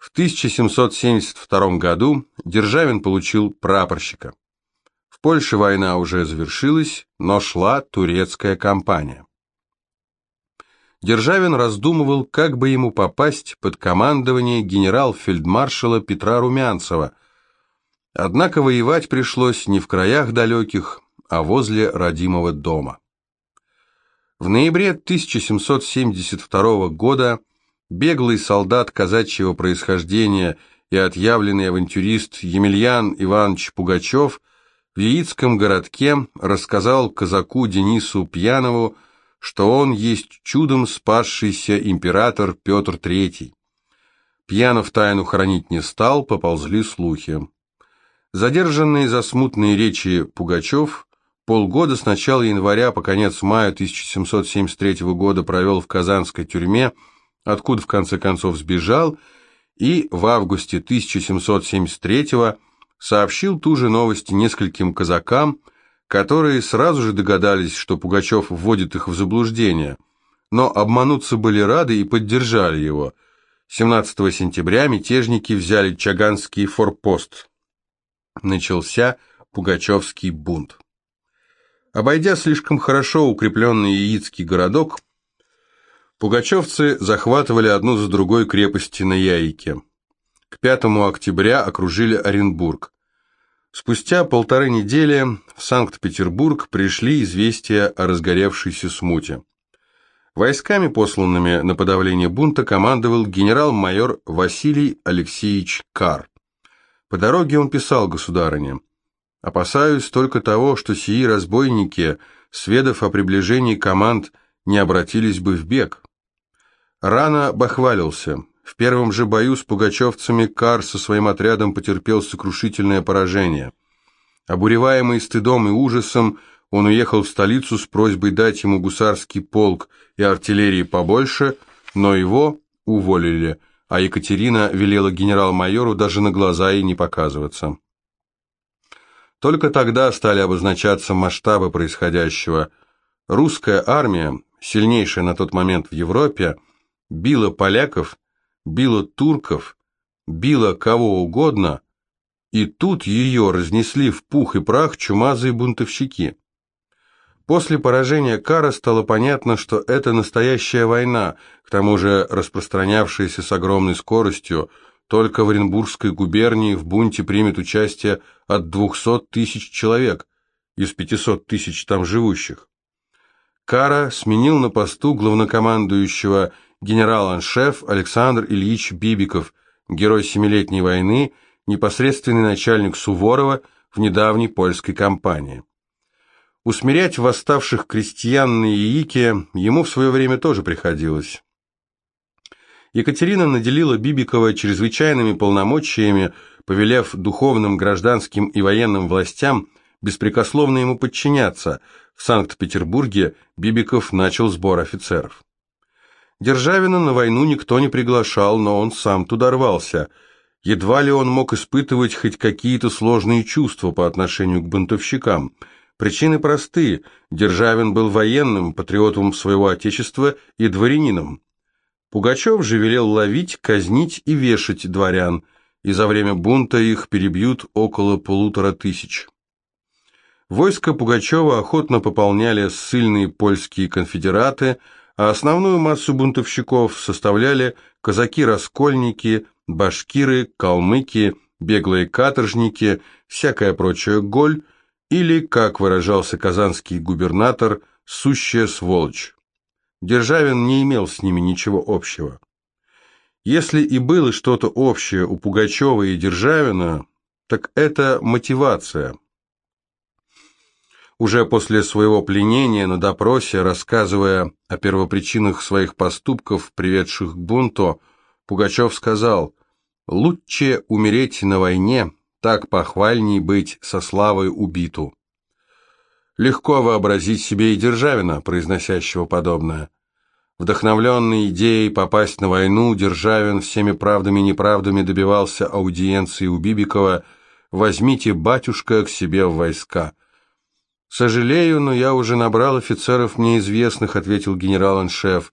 В 1772 году Державин получил прапорщика. В Польше война уже завершилась, но шла турецкая кампания. Державин раздумывал, как бы ему попасть под командование генерал-фельдмаршала Петра Румянцева. Однако воевать пришлось не в краях далеких, а возле родимого дома. В ноябре 1772 года беглый солдат казачьего происхождения и отъявленный авантюрист Емельян Иванович Пугачев в Яицком городке рассказал казаку Денису Пьянову, что он есть чудом спасшийся император Петр III. Пьянов тайну хранить не стал, поползли слухи. Задержанный за смутные речи Пугачев полгода с начала января по конец мая 1773 года провел в казанской тюрьме, откуда в конце концов сбежал, и в августе 1773 сообщил ту же новость нескольким казакам, которые сразу же догадались, что Пугачев вводит их в заблуждение, но обмануться были рады и поддержали его. 17 сентября мятежники взяли Чаганский форпост. Начался Пугачевский бунт. Обойдя слишком хорошо укрепленный яицкий городок, пугачевцы захватывали одну за другой крепости на Яике. К 5 октября окружили Оренбург. Спустя полторы недели в Санкт-Петербург пришли известия о разгоревшейся смуте. Войсками, посланными на подавление бунта, командовал генерал-майор Василий Алексеевич Кар. По дороге он писал государыне, «Опасаюсь только того, что сии разбойники, сведав о приближении команд, не обратились бы в бег». Рано бахвалился. В первом же бою с пугачевцами Кар со своим отрядом потерпел сокрушительное поражение. Обуреваемый стыдом и ужасом, он уехал в столицу с просьбой дать ему гусарский полк и артиллерии побольше, но его уволили, а Екатерина велела генерал-майору даже на глаза ей не показываться. Только тогда стали обозначаться масштабы происходящего. Русская армия, сильнейшая на тот момент в Европе, била поляков била турков, била кого угодно, и тут ее разнесли в пух и прах чумазые бунтовщики. После поражения Кара стало понятно, что это настоящая война, к тому же распространявшаяся с огромной скоростью, только в Оренбургской губернии в бунте примет участие от 200 тысяч человек из 500 тысяч там живущих. Кара сменил на посту главнокомандующего генерал-аншеф Александр Ильич Бибиков, герой Семилетней войны, непосредственный начальник Суворова в недавней польской кампании. Усмирять восставших крестьян на Яике ему в свое время тоже приходилось. Екатерина наделила Бибикова чрезвычайными полномочиями, повелев духовным, гражданским и военным властям беспрекословно ему подчиняться. В Санкт-Петербурге Бибиков начал сбор офицеров. Державина на войну никто не приглашал, но он сам туда рвался. Едва ли он мог испытывать хоть какие-то сложные чувства по отношению к бунтовщикам. Причины просты. Державин был военным, патриотом своего отечества и дворянином. Пугачев же велел ловить, казнить и вешать дворян, и за время бунта их перебьют около полутора тысяч. Войско Пугачева охотно пополняли ссыльные польские конфедераты – а основную массу бунтовщиков составляли казаки-раскольники, башкиры, калмыки, беглые каторжники, всякая прочая голь, или, как выражался казанский губернатор, сущая сволочь. Державин не имел с ними ничего общего. Если и было что-то общее у Пугачева и Державина, так это мотивация – уже после своего пленения на допросе, рассказывая о первопричинах своих поступков, приведших к бунту, Пугачев сказал «Лучше умереть на войне, так похвальней быть со славой убиту». Легко вообразить себе и Державина, произносящего подобное. Вдохновленный идеей попасть на войну, Державин всеми правдами и неправдами добивался аудиенции у Бибикова «Возьмите, батюшка, к себе в войска». «Сожалею, но я уже набрал офицеров мне известных», — ответил генерал-аншеф.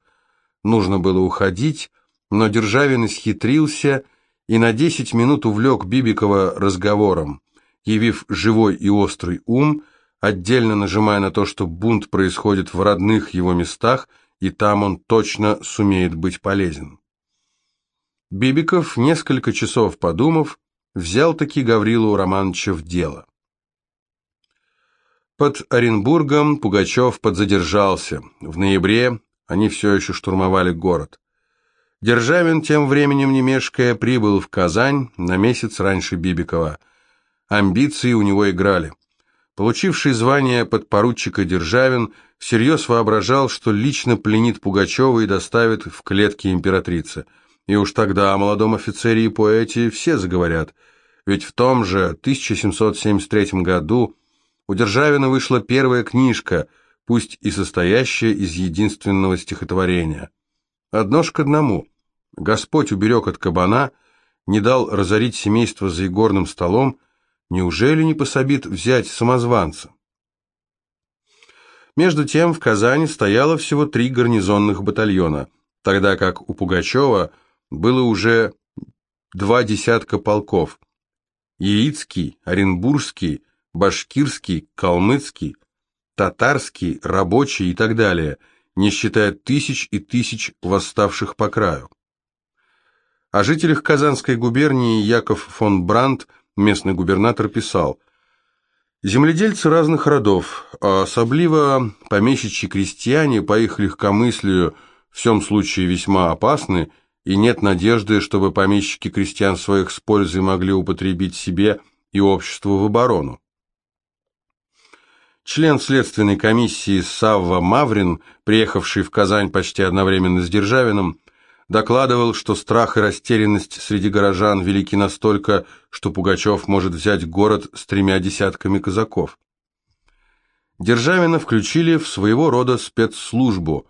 Нужно было уходить, но Державин исхитрился и на 10 минут увлек Бибикова разговором, явив живой и острый ум, отдельно нажимая на то, что бунт происходит в родных его местах, и там он точно сумеет быть полезен. Бибиков, несколько часов подумав, взял таки Гаврилу Романовича в дело. Под Оренбургом Пугачев подзадержался. В ноябре они все еще штурмовали город. Державин, тем временем не мешкая, прибыл в Казань на месяц раньше Бибикова. Амбиции у него играли. Получивший звание подпоручика Державин всерьез воображал, что лично пленит Пугачева и доставит в клетки императрицы. И уж тогда о молодом офицере и поэте все заговорят. Ведь в том же 1773 году у Державина вышла первая книжка, пусть и состоящая из единственного стихотворения. Одно ж к одному. Господь уберег от кабана, не дал разорить семейство за игорным столом, неужели не пособит взять самозванца? Между тем в Казани стояло всего три гарнизонных батальона, тогда как у Пугачева было уже два десятка полков. Яицкий, Оренбургский башкирский, калмыцкий, татарский, рабочий и так далее, не считая тысяч и тысяч восставших по краю. О жителях Казанской губернии Яков фон Брандт, местный губернатор, писал «Земледельцы разных родов, а особливо помещичьи крестьяне, по их легкомыслию, в всем случае весьма опасны, и нет надежды, чтобы помещики крестьян своих с пользой могли употребить себе и обществу в оборону. Член следственной комиссии Савва Маврин, приехавший в Казань почти одновременно с Державиным, докладывал, что страх и растерянность среди горожан велики настолько, что Пугачев может взять город с тремя десятками казаков. Державина включили в своего рода спецслужбу,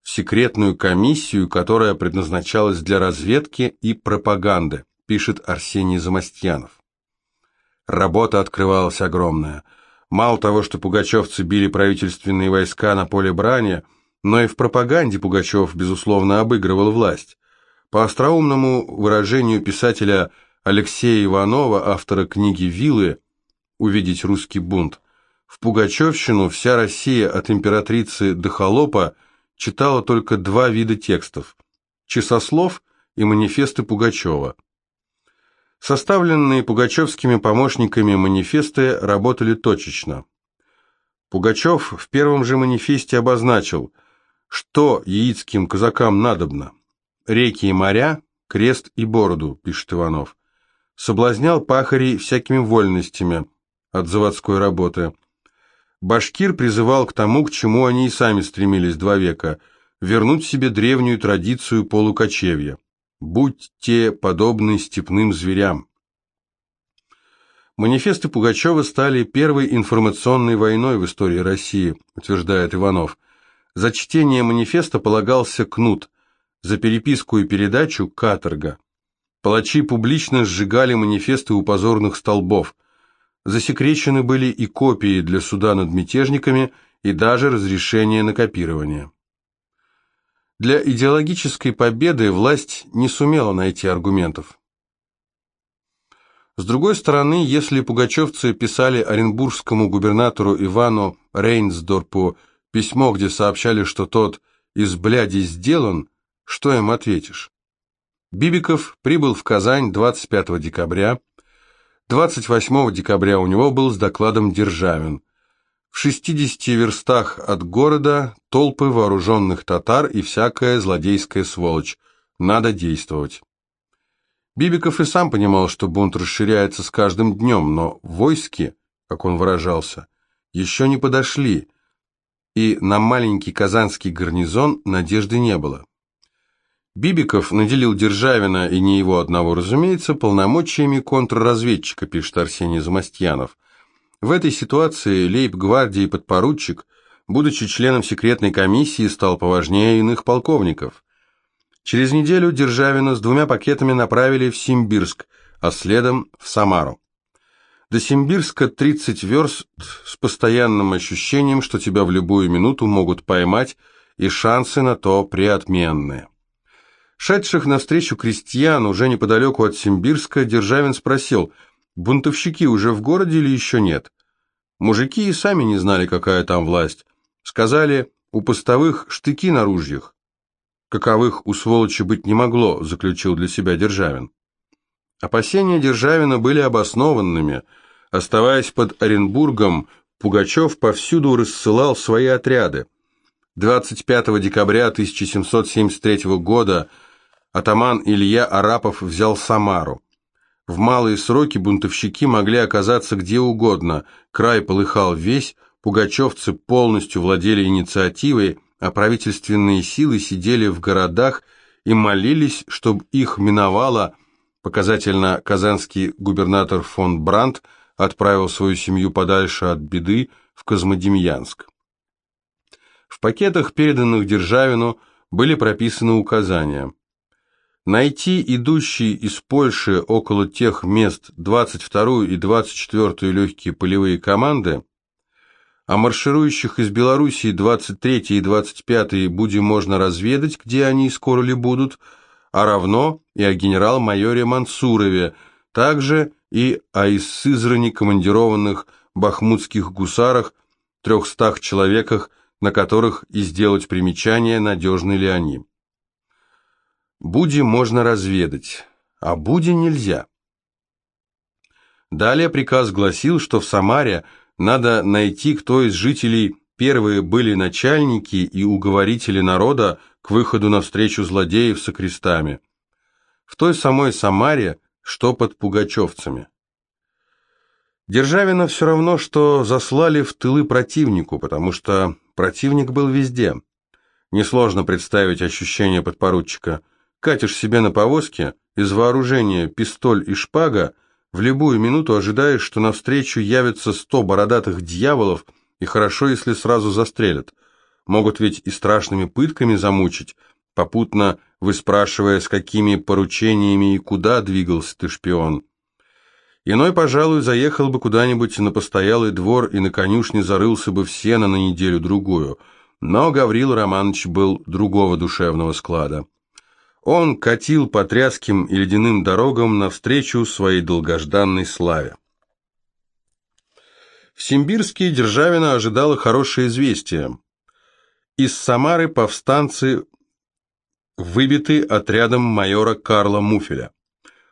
в секретную комиссию, которая предназначалась для разведки и пропаганды, пишет Арсений Замостьянов. Работа открывалась огромная – Мало того, что пугачевцы били правительственные войска на поле брани, но и в пропаганде Пугачев, безусловно, обыгрывал власть. По остроумному выражению писателя Алексея Иванова, автора книги «Вилы», «Увидеть русский бунт», в Пугачевщину вся Россия от императрицы до холопа читала только два вида текстов – часослов и манифесты Пугачева. Составленные пугачевскими помощниками манифесты работали точечно. Пугачев в первом же манифесте обозначил, что яицким казакам надобно. Реки и моря, крест и бороду, пишет Иванов. Соблазнял пахарей всякими вольностями от заводской работы. Башкир призывал к тому, к чему они и сами стремились два века – вернуть себе древнюю традицию полукочевья будьте подобны степным зверям. Манифесты Пугачева стали первой информационной войной в истории России, утверждает Иванов. За чтение манифеста полагался кнут, за переписку и передачу – каторга. Палачи публично сжигали манифесты у позорных столбов. Засекречены были и копии для суда над мятежниками, и даже разрешение на копирование. Для идеологической победы власть не сумела найти аргументов. С другой стороны, если пугачевцы писали оренбургскому губернатору Ивану Рейнсдорпу письмо, где сообщали, что тот из бляди сделан, что им ответишь? Бибиков прибыл в Казань 25 декабря. 28 декабря у него был с докладом Державин – в 60 верстах от города толпы вооруженных татар и всякая злодейская сволочь. Надо действовать. Бибиков и сам понимал, что бунт расширяется с каждым днем, но войски, как он выражался, еще не подошли, и на маленький казанский гарнизон надежды не было. Бибиков наделил Державина, и не его одного, разумеется, полномочиями контрразведчика, пишет Арсений Замостьянов. В этой ситуации лейб-гвардии подпоручик, будучи членом секретной комиссии, стал поважнее иных полковников. Через неделю Державина с двумя пакетами направили в Симбирск, а следом в Самару. До Симбирска 30 верст с постоянным ощущением, что тебя в любую минуту могут поймать, и шансы на то преотменные. Шедших навстречу крестьян уже неподалеку от Симбирска Державин спросил, бунтовщики уже в городе или еще нет? Мужики и сами не знали, какая там власть. Сказали, у постовых штыки на ружьях. Каковых у сволочи быть не могло, заключил для себя Державин. Опасения Державина были обоснованными. Оставаясь под Оренбургом, Пугачев повсюду рассылал свои отряды. 25 декабря 1773 года атаман Илья Арапов взял Самару. В малые сроки бунтовщики могли оказаться где угодно, край полыхал весь, пугачевцы полностью владели инициативой, а правительственные силы сидели в городах и молились, чтобы их миновало. Показательно казанский губернатор фон Брандт отправил свою семью подальше от беды в Козмодемьянск. В пакетах, переданных Державину, были прописаны указания. Найти идущие из Польши около тех мест 22-ю и 24-ю легкие полевые команды, а марширующих из Белоруссии 23-й и 25-й будем можно разведать, где они скоро ли будут, а равно и о генерал-майоре Мансурове, также и о из Сызрани командированных бахмутских гусарах, трехстах человеках, на которых и сделать примечание, надежны ли они. Буди можно разведать, а Буди нельзя. Далее приказ гласил, что в Самаре надо найти, кто из жителей первые были начальники и уговорители народа к выходу навстречу злодеев со крестами. В той самой Самаре, что под пугачевцами. Державина все равно, что заслали в тылы противнику, потому что противник был везде. Несложно представить ощущение подпоручика. Катишь себе на повозке, из вооружения пистоль и шпага, в любую минуту ожидаешь, что навстречу явятся сто бородатых дьяволов, и хорошо, если сразу застрелят. Могут ведь и страшными пытками замучить, попутно выспрашивая, с какими поручениями и куда двигался ты шпион. Иной, пожалуй, заехал бы куда-нибудь на постоялый двор и на конюшне зарылся бы в сено на неделю-другую. Но Гаврил Романович был другого душевного склада. Он катил по тряским и ледяным дорогам навстречу своей долгожданной славе. В Симбирске Державина ожидало хорошее известие. Из Самары повстанцы выбиты отрядом майора Карла Муфеля.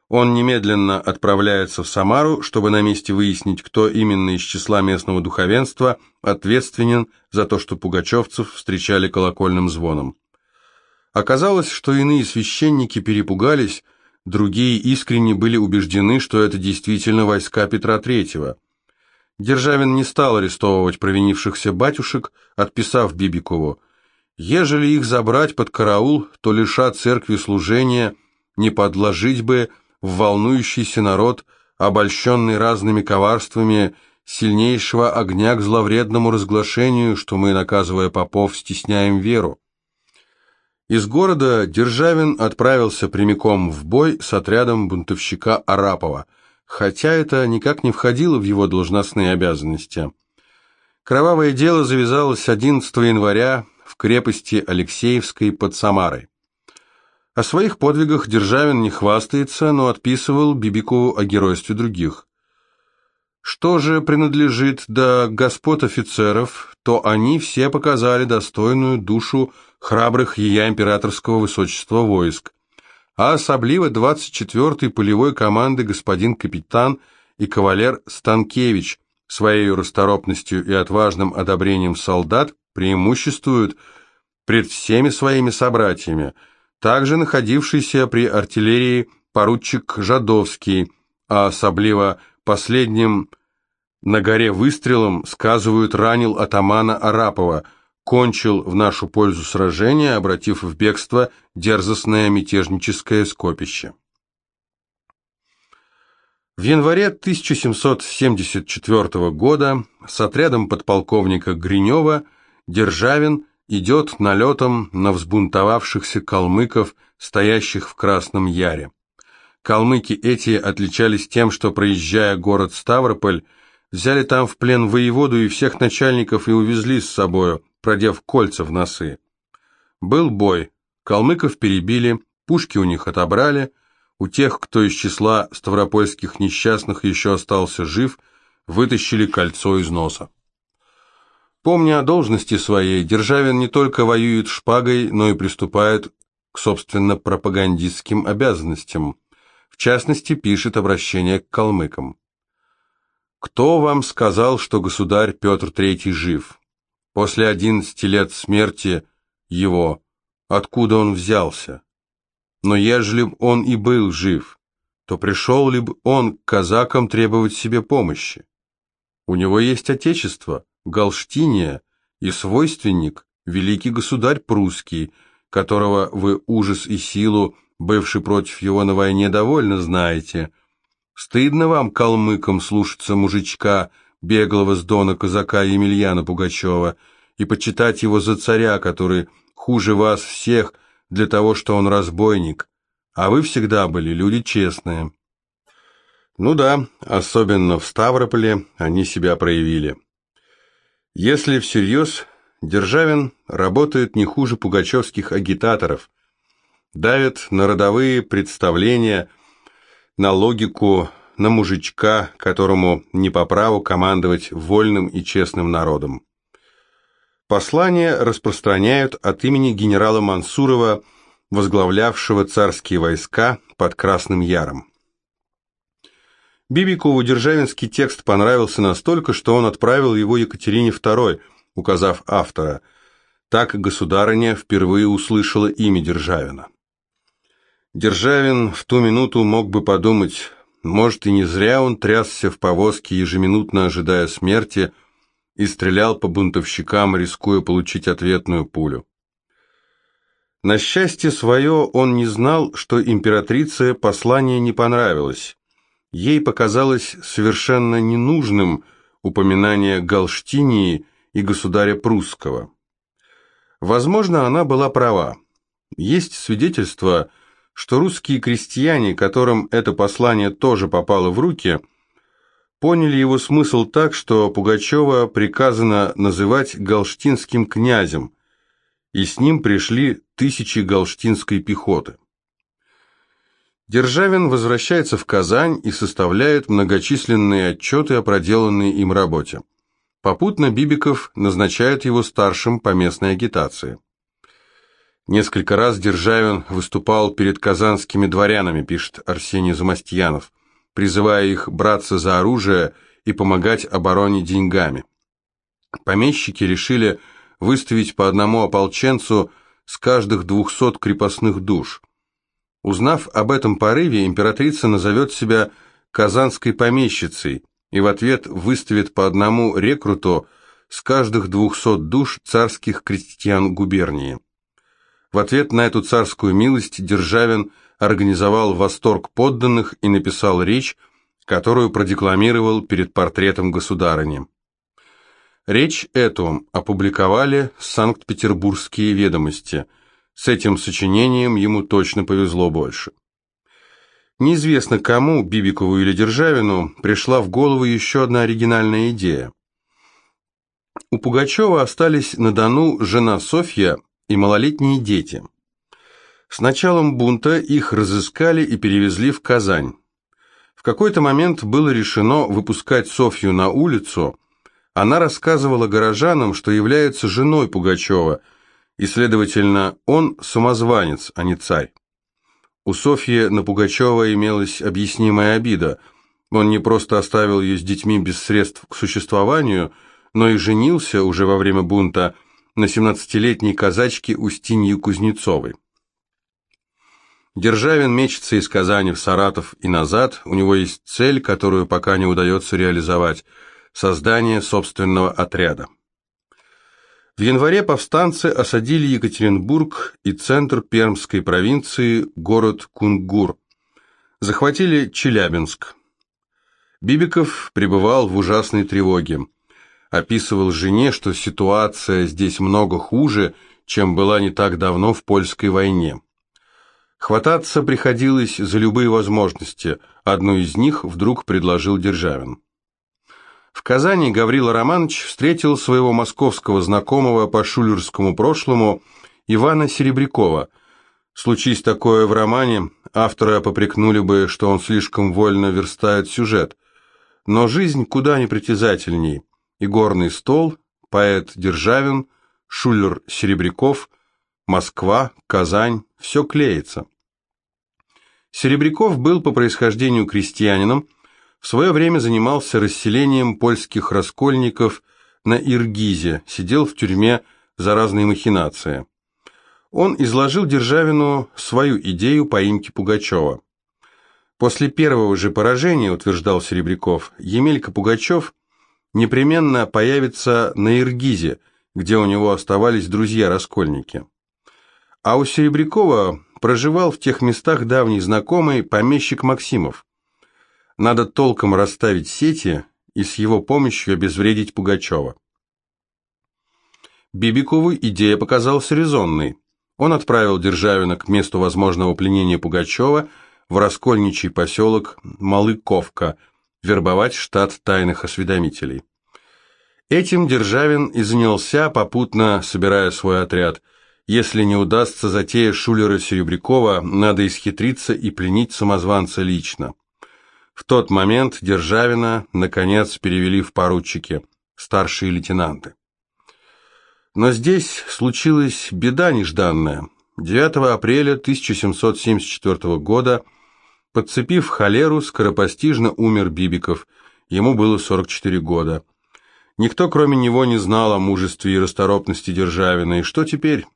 Он немедленно отправляется в Самару, чтобы на месте выяснить, кто именно из числа местного духовенства ответственен за то, что пугачевцев встречали колокольным звоном. Оказалось, что иные священники перепугались, другие искренне были убеждены, что это действительно войска Петра III. Державин не стал арестовывать провинившихся батюшек, отписав Бибикову, «Ежели их забрать под караул, то лишат церкви служения, не подложить бы в волнующийся народ, обольщенный разными коварствами, сильнейшего огня к зловредному разглашению, что мы, наказывая попов, стесняем веру. Из города Державин отправился прямиком в бой с отрядом бунтовщика Арапова, хотя это никак не входило в его должностные обязанности. Кровавое дело завязалось 11 января в крепости Алексеевской под Самарой. О своих подвигах Державин не хвастается, но отписывал Бибикову о геройстве других. Что же принадлежит до господ офицеров, то они все показали достойную душу храбрых ея императорского высочества войск, а особливо 24-й полевой команды господин капитан и кавалер Станкевич своей расторопностью и отважным одобрением солдат преимуществуют пред всеми своими собратьями – также находившийся при артиллерии поручик Жадовский, а особливо последним на горе выстрелом, сказывают, ранил атамана Арапова, кончил в нашу пользу сражение, обратив в бегство дерзостное мятежническое скопище. В январе 1774 года с отрядом подполковника Гринева Державин идет налетом на взбунтовавшихся калмыков, стоящих в Красном Яре. Калмыки эти отличались тем, что, проезжая город Ставрополь, взяли там в плен воеводу и всех начальников и увезли с собою, продев кольца в носы. Был бой, калмыков перебили, Пушки у них отобрали, у тех, кто из числа ставропольских несчастных еще остался жив, вытащили кольцо из носа. Помня о должности своей, Державин не только воюет шпагой, но и приступает к, собственно, пропагандистским обязанностям. В частности, пишет обращение к калмыкам. «Кто вам сказал, что государь Петр III жив? После одиннадцати лет смерти его, откуда он взялся? Но ежели б он и был жив, то пришел ли бы он к казакам требовать себе помощи? У него есть отечество, Галштиния, и свойственник, великий государь прусский, которого вы ужас и силу, бывший против его на войне, довольно знаете. Стыдно вам, калмыкам, слушаться мужичка, беглого с дона казака Емельяна Пугачева, и почитать его за царя, который хуже вас всех для того, что он разбойник, а вы всегда были люди честные. Ну да, особенно в Ставрополе они себя проявили. Если всерьез, Державин работает не хуже пугачевских агитаторов, давит на родовые представления, на логику, на мужичка, которому не по праву командовать вольным и честным народом. Послание распространяют от имени генерала Мансурова, возглавлявшего царские войска под Красным Яром. Бибикову державинский текст понравился настолько, что он отправил его Екатерине II, указав автора. Так государыня впервые услышала имя Державина. Державин в ту минуту мог бы подумать, может и не зря он трясся в повозке, ежеминутно ожидая смерти, и стрелял по бунтовщикам, рискуя получить ответную пулю. На счастье свое он не знал, что императрице послание не понравилось. Ей показалось совершенно ненужным упоминание Галштинии и государя прусского. Возможно, она была права. Есть свидетельство, что русские крестьяне, которым это послание тоже попало в руки – поняли его смысл так, что Пугачева приказано называть галштинским князем, и с ним пришли тысячи галштинской пехоты. Державин возвращается в Казань и составляет многочисленные отчеты о проделанной им работе. Попутно Бибиков назначает его старшим по местной агитации. Несколько раз Державин выступал перед казанскими дворянами, пишет Арсений Замастьянов призывая их браться за оружие и помогать обороне деньгами. Помещики решили выставить по одному ополченцу с каждых двухсот крепостных душ. Узнав об этом порыве, императрица назовет себя казанской помещицей и в ответ выставит по одному рекруту с каждых двухсот душ царских крестьян губернии. В ответ на эту царскую милость Державин организовал восторг подданных и написал речь, которую продекламировал перед портретом государыни. Речь эту опубликовали Санкт-Петербургские ведомости. С этим сочинением ему точно повезло больше. Неизвестно кому, Бибикову или Державину, пришла в голову еще одна оригинальная идея. У Пугачева остались на Дону жена Софья и малолетние дети. С началом бунта их разыскали и перевезли в Казань. В какой-то момент было решено выпускать Софью на улицу. Она рассказывала горожанам, что является женой Пугачева, и, следовательно, он самозванец, а не царь. У Софьи на Пугачева имелась объяснимая обида. Он не просто оставил ее с детьми без средств к существованию, но и женился уже во время бунта на 17-летней казачке Устинье Кузнецовой. Державин мечется из Казани в Саратов и назад, у него есть цель, которую пока не удается реализовать – создание собственного отряда. В январе повстанцы осадили Екатеринбург и центр Пермской провинции, город Кунгур. Захватили Челябинск. Бибиков пребывал в ужасной тревоге. Описывал жене, что ситуация здесь много хуже, чем была не так давно в польской войне. Хвататься приходилось за любые возможности, одну из них вдруг предложил Державин. В Казани Гаврила Романович встретил своего московского знакомого по шулерскому прошлому Ивана Серебрякова, Случись такое в романе, автора попрекнули бы, что он слишком вольно верстает сюжет. Но жизнь куда непритязательней. Игорный стол, поэт Державин, Шулер Серебряков, Москва, Казань – все клеится. Серебряков был по происхождению крестьянином, в свое время занимался расселением польских раскольников на Иргизе, сидел в тюрьме за разные махинации. Он изложил Державину свою идею поимки Пугачева. После первого же поражения, утверждал Серебряков, Емелька Пугачев непременно появится на Иргизе, где у него оставались друзья-раскольники. А у Серебрякова проживал в тех местах давний знакомый помещик Максимов. Надо толком расставить сети и с его помощью обезвредить Пугачева. Бибикову идея показалась резонной. Он отправил Державина к месту возможного пленения Пугачева в раскольничий поселок Малыковка, вербовать штат тайных осведомителей. Этим Державин и занялся, попутно собирая свой отряд. Если не удастся затея Шулера Серебрякова, надо исхитриться и пленить самозванца лично. В тот момент Державина, наконец, перевели в поручики, старшие лейтенанты. Но здесь случилась беда нежданная. 9 апреля 1774 года, подцепив холеру, скоропостижно умер Бибиков. Ему было 44 года. Никто, кроме него, не знал о мужестве и расторопности Державина. И что теперь?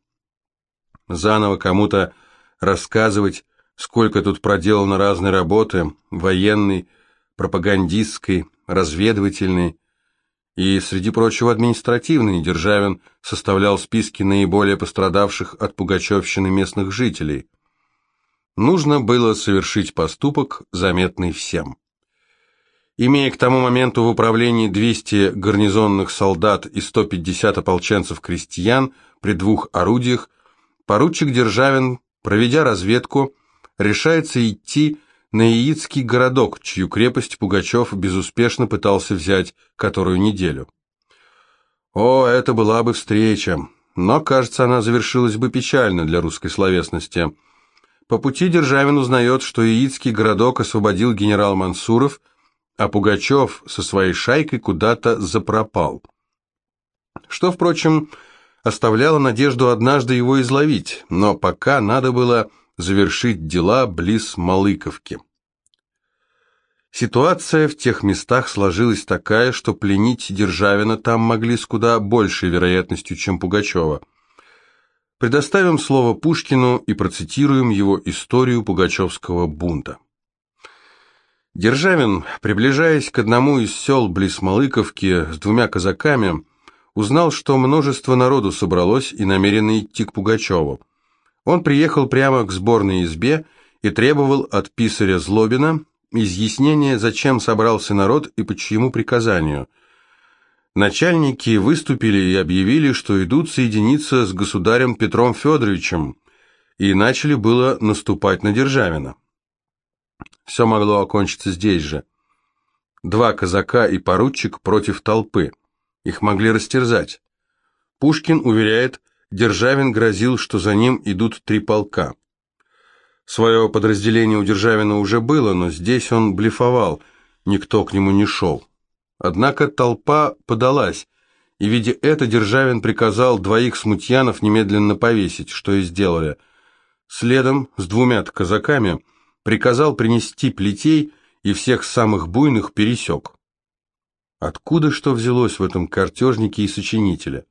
Заново кому-то рассказывать, сколько тут проделано разной работы, военной, пропагандистской, разведывательной, и, среди прочего, административный Державин составлял списки наиболее пострадавших от пугачевщины местных жителей. Нужно было совершить поступок, заметный всем. Имея к тому моменту в управлении 200 гарнизонных солдат и 150 ополченцев-крестьян при двух орудиях, поручик Державин, проведя разведку, решается идти на Яицкий городок, чью крепость Пугачев безуспешно пытался взять которую неделю. О, это была бы встреча, но, кажется, она завершилась бы печально для русской словесности. По пути Державин узнает, что Яицкий городок освободил генерал Мансуров, а Пугачев со своей шайкой куда-то запропал. Что, впрочем, оставляло надежду однажды его изловить, но пока надо было завершить дела близ Малыковки. Ситуация в тех местах сложилась такая, что пленить Державина там могли с куда большей вероятностью, чем Пугачева. Предоставим слово Пушкину и процитируем его историю пугачевского бунта. Державин, приближаясь к одному из сел близ Малыковки с двумя казаками, узнал, что множество народу собралось и намерено идти к Пугачеву. Он приехал прямо к сборной избе и требовал от писаря Злобина изъяснение, зачем собрался народ и по чьему приказанию. Начальники выступили и объявили, что идут соединиться с государем Петром Федоровичем, и начали было наступать на Державина. Все могло окончиться здесь же. Два казака и поручик против толпы. Их могли растерзать. Пушкин уверяет, Державин грозил, что за ним идут три полка. Свое подразделение у Державина уже было, но здесь он блефовал, никто к нему не шел. Однако толпа подалась, и, видя это, Державин приказал двоих смутьянов немедленно повесить, что и сделали. Следом с двумя казаками приказал принести плетей и всех самых буйных пересек. Откуда что взялось в этом картежнике и сочинителе?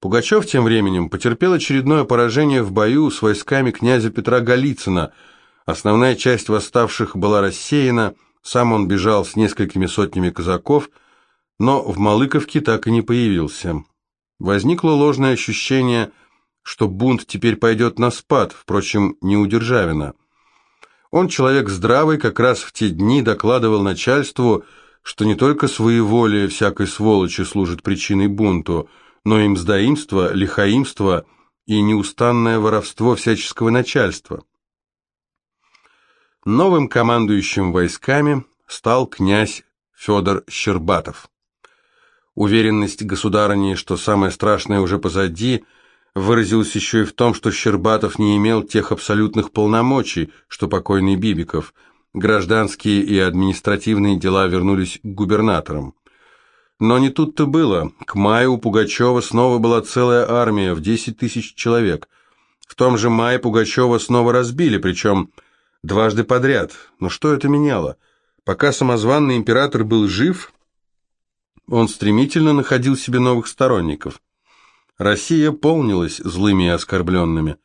Пугачев тем временем потерпел очередное поражение в бою с войсками князя Петра Голицына. Основная часть восставших была рассеяна, сам он бежал с несколькими сотнями казаков, но в Малыковке так и не появился. Возникло ложное ощущение, что бунт теперь пойдет на спад, впрочем, не у Державина. Он человек здравый, как раз в те дни докладывал начальству, что не только своеволие всякой сволочи служит причиной бунту – но и мздоимство, лихаимство и неустанное воровство всяческого начальства. Новым командующим войсками стал князь Федор Щербатов. Уверенность государыни, что самое страшное уже позади, выразилось еще и в том, что Щербатов не имел тех абсолютных полномочий, что покойный Бибиков. Гражданские и административные дела вернулись к губернаторам. Но не тут-то было. К маю у Пугачева снова была целая армия в 10 тысяч человек. В том же мае Пугачева снова разбили, причем дважды подряд. Но что это меняло? Пока самозванный император был жив, он стремительно находил себе новых сторонников. Россия полнилась злыми и оскорбленными.